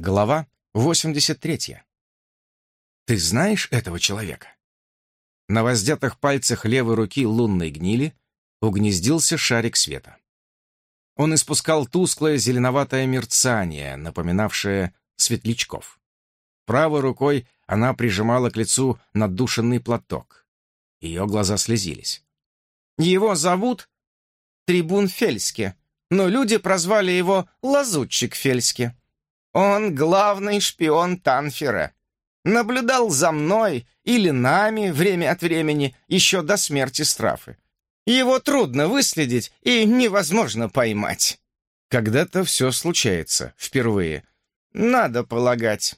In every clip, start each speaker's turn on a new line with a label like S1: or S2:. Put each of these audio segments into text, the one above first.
S1: Глава 83. Ты знаешь этого человека? На воздетых пальцах левой руки лунной гнили угнездился шарик света. Он испускал тусклое зеленоватое мерцание, напоминавшее светлячков. Правой рукой она прижимала к лицу надушенный платок. Ее глаза слезились.
S2: «Его зовут Трибун Фельски, но люди прозвали его Лазутчик Фельски», он главный шпион Танфера. Наблюдал за мной или нами время от времени еще до смерти Страфы. Его трудно выследить и невозможно поймать.
S1: Когда-то все случается впервые.
S2: Надо полагать.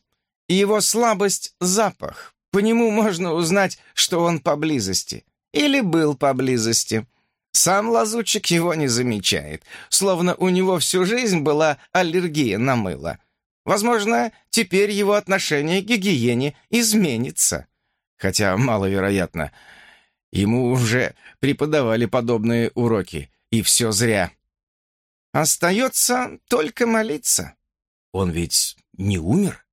S2: Его слабость — запах. По нему можно узнать, что он поблизости. Или был поблизости. Сам лазутчик его не замечает, словно у него всю жизнь была аллергия на мыло. Возможно, теперь его отношение к гигиене изменится. Хотя маловероятно. Ему уже преподавали подобные уроки, и все зря. Остается только молиться.
S1: Он ведь не умер?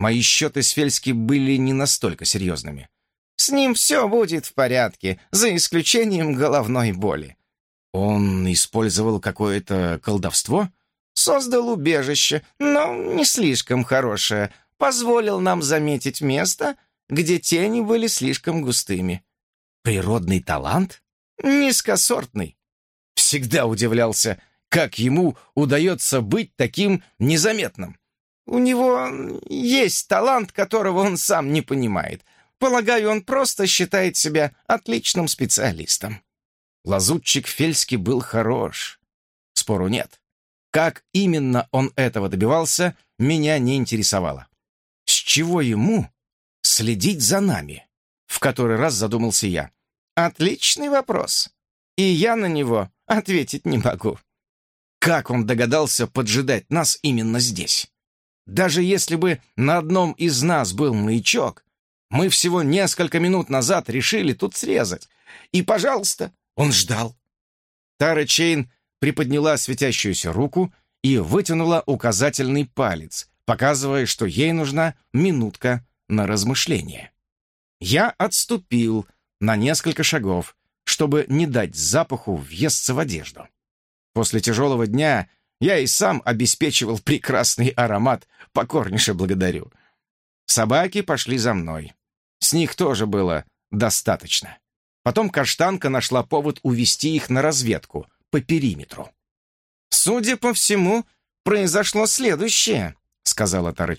S1: Мои счеты с Фельски были не настолько серьезными.
S2: С ним все будет в порядке, за исключением головной боли.
S1: Он использовал какое-то колдовство?
S2: Создал убежище, но не слишком хорошее. Позволил нам заметить место, где тени были слишком густыми.
S1: Природный талант?
S2: Низкосортный.
S1: Всегда удивлялся, как ему удается быть таким незаметным.
S2: У него есть талант, которого он сам не понимает. Полагаю, он просто считает себя отличным специалистом.
S1: Лазутчик Фельский был хорош. Спору нет. Как именно он этого добивался, меня не интересовало. С чего ему следить за нами? В который раз задумался я.
S2: Отличный вопрос. И я на него ответить не могу.
S1: Как он догадался поджидать нас именно здесь? Даже если бы на одном из нас был маячок, мы всего несколько минут назад решили тут срезать. И, пожалуйста, он ждал. Тара Чейн приподняла светящуюся руку и вытянула указательный палец, показывая, что ей нужна минутка на размышление. Я отступил на несколько шагов, чтобы не дать запаху въесться в одежду. После тяжелого дня я и сам обеспечивал прекрасный аромат, покорнейше благодарю. Собаки пошли за мной. С них тоже было достаточно. Потом каштанка нашла повод увести их на разведку — по периметру.
S2: «Судя по всему, произошло следующее», — сказала Тара.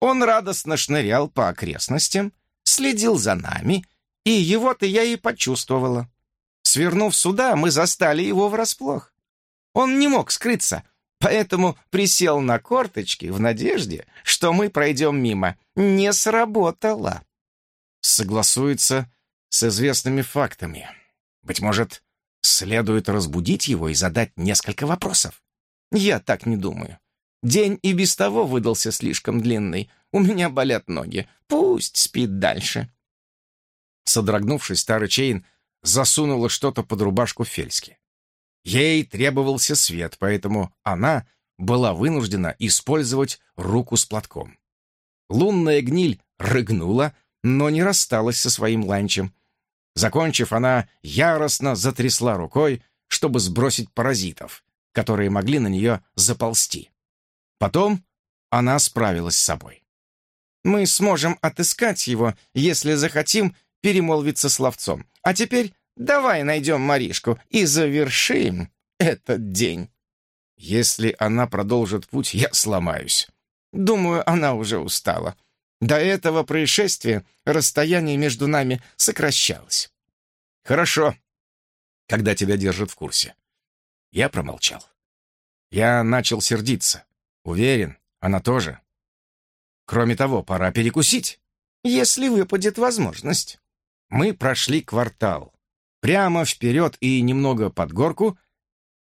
S2: «Он радостно шнырял по окрестностям, следил за нами, и его-то я и почувствовала. Свернув сюда, мы застали его врасплох. Он не мог скрыться, поэтому присел на корточки в надежде, что мы пройдем мимо. Не сработало».
S1: Согласуется с известными фактами. Быть может, Следует разбудить его и задать несколько вопросов.
S2: Я так не думаю. День и без того выдался слишком длинный. У меня болят ноги. Пусть спит дальше.
S1: Содрогнувшись, старый Чейн засунула что-то под рубашку Фельски. Ей требовался свет, поэтому она была вынуждена использовать руку с платком. Лунная гниль рыгнула, но не рассталась со своим ланчем, Закончив, она яростно затрясла рукой, чтобы сбросить паразитов, которые могли на нее заползти. Потом она справилась с собой.
S2: «Мы сможем отыскать его, если захотим перемолвиться словцом. А теперь давай найдем Маришку и завершим этот день».
S1: «Если она продолжит путь, я сломаюсь».
S2: «Думаю, она уже устала. До этого происшествия расстояние между нами сокращалось.
S1: Хорошо, когда тебя держат в курсе. Я промолчал. Я начал сердиться. Уверен, она тоже. Кроме того, пора перекусить.
S2: Если выпадет возможность.
S1: Мы прошли квартал. Прямо вперед и немного под горку,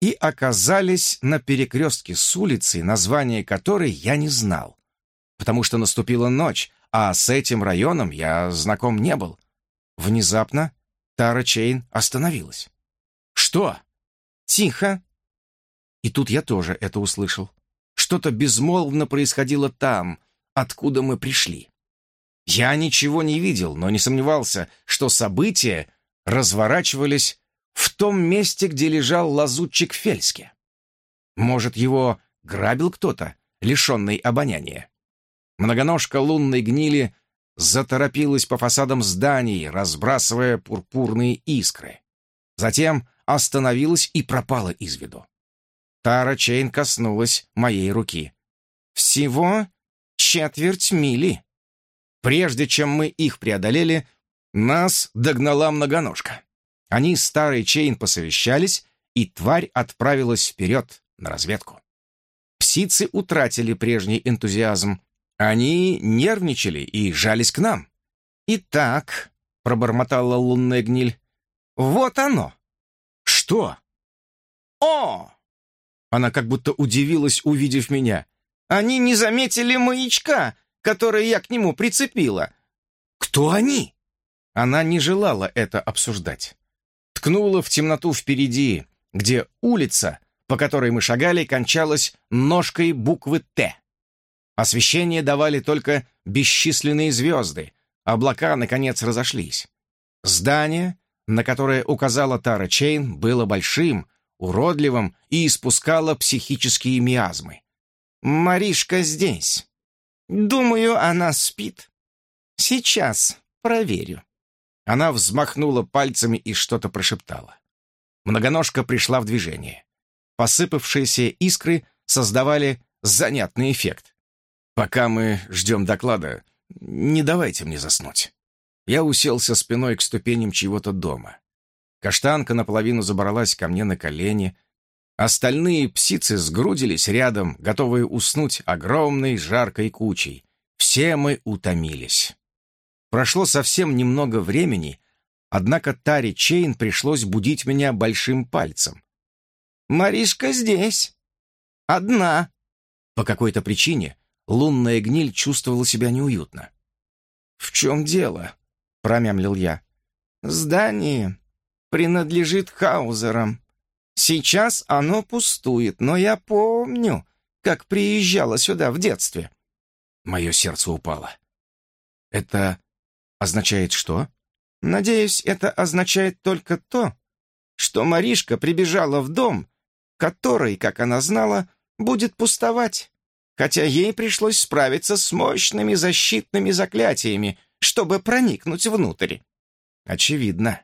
S1: и оказались на перекрестке с улицей, название которой я не знал потому что наступила ночь, а с этим районом я знаком не был. Внезапно Тара Чейн остановилась. «Что?»
S2: «Тихо!»
S1: И тут я тоже это услышал. что-то безмолвно происходило там, откуда мы пришли. Я ничего не видел, но не сомневался, что события разворачивались в том месте, где лежал лазутчик Фельски. Может, его грабил кто-то, лишенный обоняния. Многоножка лунной гнили заторопилась по фасадам зданий, разбрасывая пурпурные искры. Затем остановилась и пропала из виду. Тара Чейн коснулась моей руки. «Всего четверть мили». Прежде чем мы их преодолели, нас догнала многоножка. Они с Тарой Чейн посовещались, и тварь отправилась вперед на разведку. Псицы утратили прежний энтузиазм. Они нервничали и жались к нам. «Итак», — пробормотала лунная гниль, — «вот оно». «Что?» «О!» Она как будто удивилась, увидев меня. «Они не заметили маячка, который я к нему прицепила». «Кто они?» Она не желала это обсуждать. Ткнула в темноту впереди, где улица, по которой мы шагали, кончалась ножкой буквы «Т». Освещение давали только бесчисленные звезды, облака, наконец, разошлись. Здание, на которое указала Тара Чейн, было большим, уродливым и испускало психические миазмы. «Маришка здесь. Думаю, она спит. Сейчас проверю». Она взмахнула пальцами и что-то прошептала. Многоножка пришла в движение. Посыпавшиеся искры создавали занятный эффект. «Пока мы ждем доклада, не давайте мне заснуть». Я уселся спиной к ступеням чьего-то дома. Каштанка наполовину забралась ко мне на колени. Остальные псицы сгрудились рядом, готовые уснуть огромной жаркой кучей. Все мы утомились. Прошло совсем немного времени, однако Таре Чейн пришлось будить меня большим пальцем. «Маришка здесь. Одна». По какой-то причине лунная гниль чувствовала себя неуютно. «В чем дело?» — промямлил я. «Здание принадлежит Хаузерам. Сейчас оно пустует, но я помню, как приезжала сюда в детстве». Мое сердце упало. «Это означает что?» «Надеюсь, это означает только то, что Маришка прибежала в дом, который, как она знала, будет пустовать, хотя ей пришлось справиться с мощными защитными заклятиями, чтобы проникнуть внутрь. Очевидно.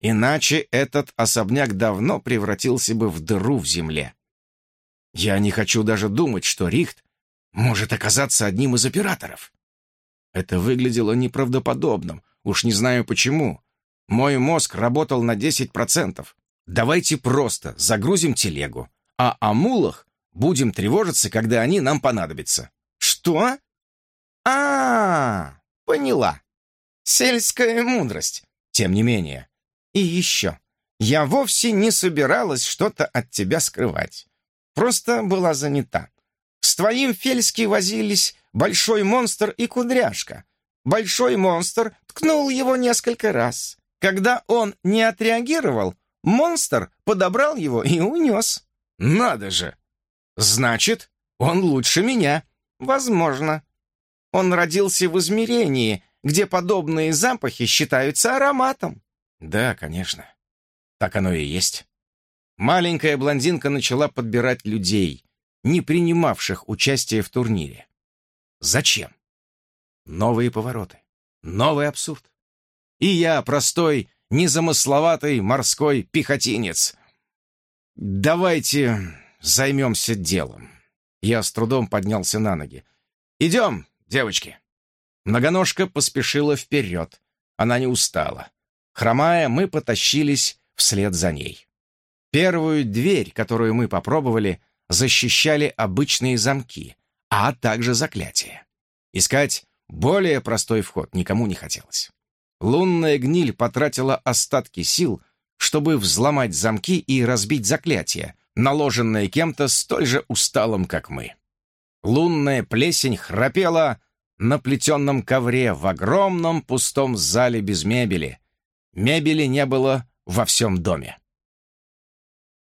S1: Иначе этот особняк давно превратился бы в дыру в земле. Я не хочу даже думать, что Рихт может оказаться одним из операторов. Это выглядело неправдоподобным, уж не знаю почему. Мой мозг работал на 10%, Давайте просто загрузим телегу, а о мулах будем тревожиться, когда они нам понадобятся. Что? А, -а, -а поняла. Сельская мудрость. Тем не менее. И еще. Я вовсе не собиралась что-то от тебя скрывать. Просто была занята. С твоим Фельски возились большой монстр и кудряшка. Большой монстр ткнул его несколько раз. Когда он не отреагировал, Монстр подобрал его и унес. Надо же! Значит, он лучше меня. Возможно. Он родился в измерении, где подобные запахи считаются ароматом. Да, конечно. Так оно и есть. Маленькая блондинка начала подбирать людей, не принимавших участие в турнире. Зачем? Новые повороты, новый абсурд. И я, простой незамысловатый морской пехотинец. Давайте займемся делом. Я с трудом поднялся на ноги. Идем, девочки. Многоножка поспешила вперед. Она не устала. Хромая, мы потащились вслед за ней. Первую дверь, которую мы попробовали, защищали обычные замки, а также заклятия. Искать более простой вход никому не хотелось. Лунная гниль потратила остатки сил, чтобы взломать замки и разбить заклятие, наложенное кем-то столь же усталым, как мы. Лунная плесень храпела на плетенном ковре в огромном пустом зале без мебели. Мебели не было во всем доме.